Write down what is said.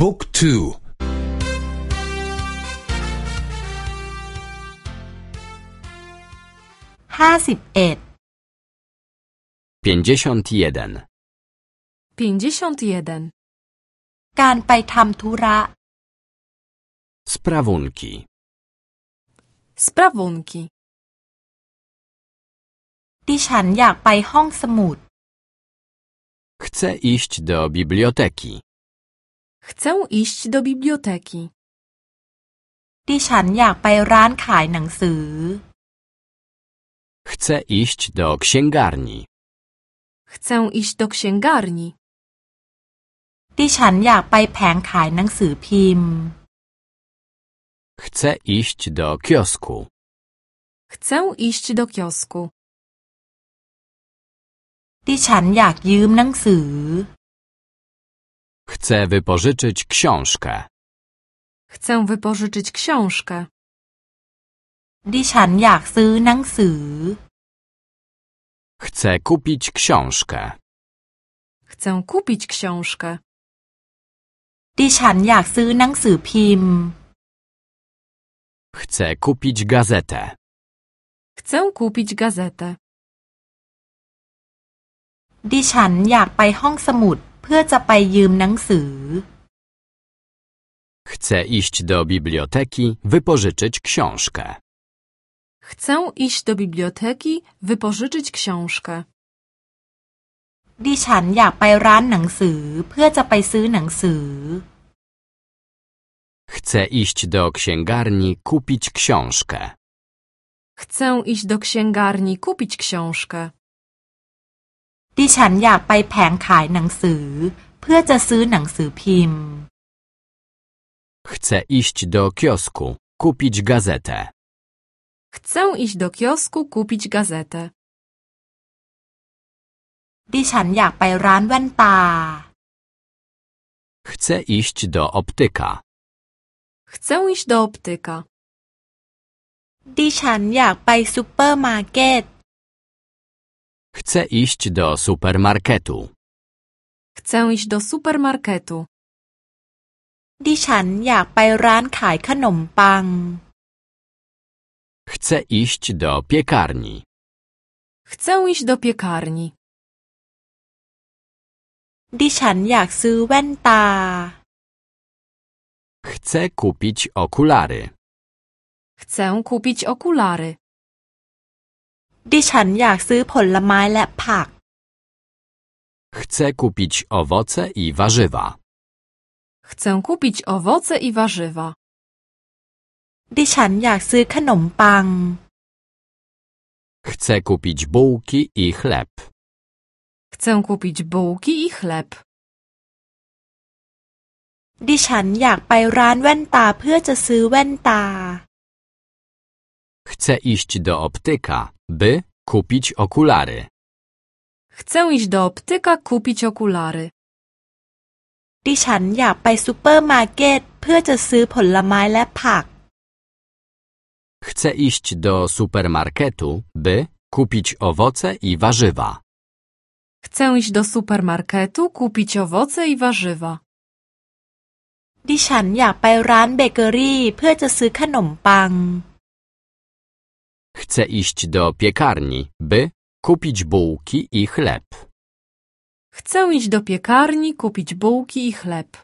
บุ๊กทู ห้าสิบเอ็ด pięćdziesiąt jeden, 51. การไปทำธุระ sprawunki, Sprawunki. ดิฉันอยากไปห้องสมุด chcę iść do biblioteki, Chcę iść do biblioteki. ดิฉันอยากไปร้านขายหนังสือ chcę iść do księgarni, Chcę iść do księgarni. ดิฉันอยากไปแผงขายหนังสือพิมพ์ chcę iść do kiosku, Chcę iść do kiosku. ดิฉันอยากยืมหนังสือ chcę wypożyczyć książkę, Chcę wypożyczyć książkę. ดิฉันอยากซื้อหนังสือ chcę kupić książkę, Chcę kupić książkę. ดิฉันอยากซื้อหนังสือพิมพ์ chcę kupić gazetę, Chcę kupić gazetę. ดิฉันอยากไปห้องสมุด เพื่อจะไปยืมหนังสือ chcę iść do biblioteki, wypożyczyć książkę, Chcę iść do biblioteki, wypożyczyć książkę. ดิฉันอยากไปร้านหนังสือเพื่อจะไปซื้อหนังสือ chcę iść do księgarni, kupić książkę, Chcę iść do księgarni, kupić książkę. ดิฉันอยากไปแผงขายหนังสือ เพื่อจะซื้อหนังสือพิมพ์ chcę iść do kiosku, kupić gazetę. Chcę iść do kiosku, kupić gazetę. ดิฉันอยากไปร้านแว่นตา Chcę iść do optyka. Chcę iść do optyka. ดิฉันอยากไปซูเปอร์มาร์เก็ต Chcę iść do supermarketu. Chcę iść do supermarketu. ดิฉันอยากไปร้านขายขนมปัง Chcę iść do piekarni. Chcę iść do piekarni. ดิฉันอยากซื้อแว่นตา Chcę kupić okulary. Chcę kupić okulary. ดิฉันอยากซื้อผลไม้และผัก Chcę kupić owoce i warzywa. Chcę kupić owoce i warzywa. ดิฉันอยากซื้อขนมปัง Chcę kupić bułki i chleb. Chcę kupić bułki i chleb. ดิฉันอยากไปร้านแว่นตาเพื่อจะซื้อแว่นตา Chcę iść do optyka, by kupić okulary. Chcę iść do optyka kupić okulary. ดิฉันอยากไปซูเปอร์มาร์เก็ตเพื่อจะซื้อผลไม้และผัก Chcę iść do supermarketu, by kupić owoce i warzywa. Chcę iść do supermarketu kupić owoce i warzywa. ดิฉันอยากไปร้านเบเกอรี่เพื่อจะซื้อขนมปัง Chcę iść do piekarni, by kupić bułki i chleb. Chcę iść do piekarni, kupić bułki i chleb.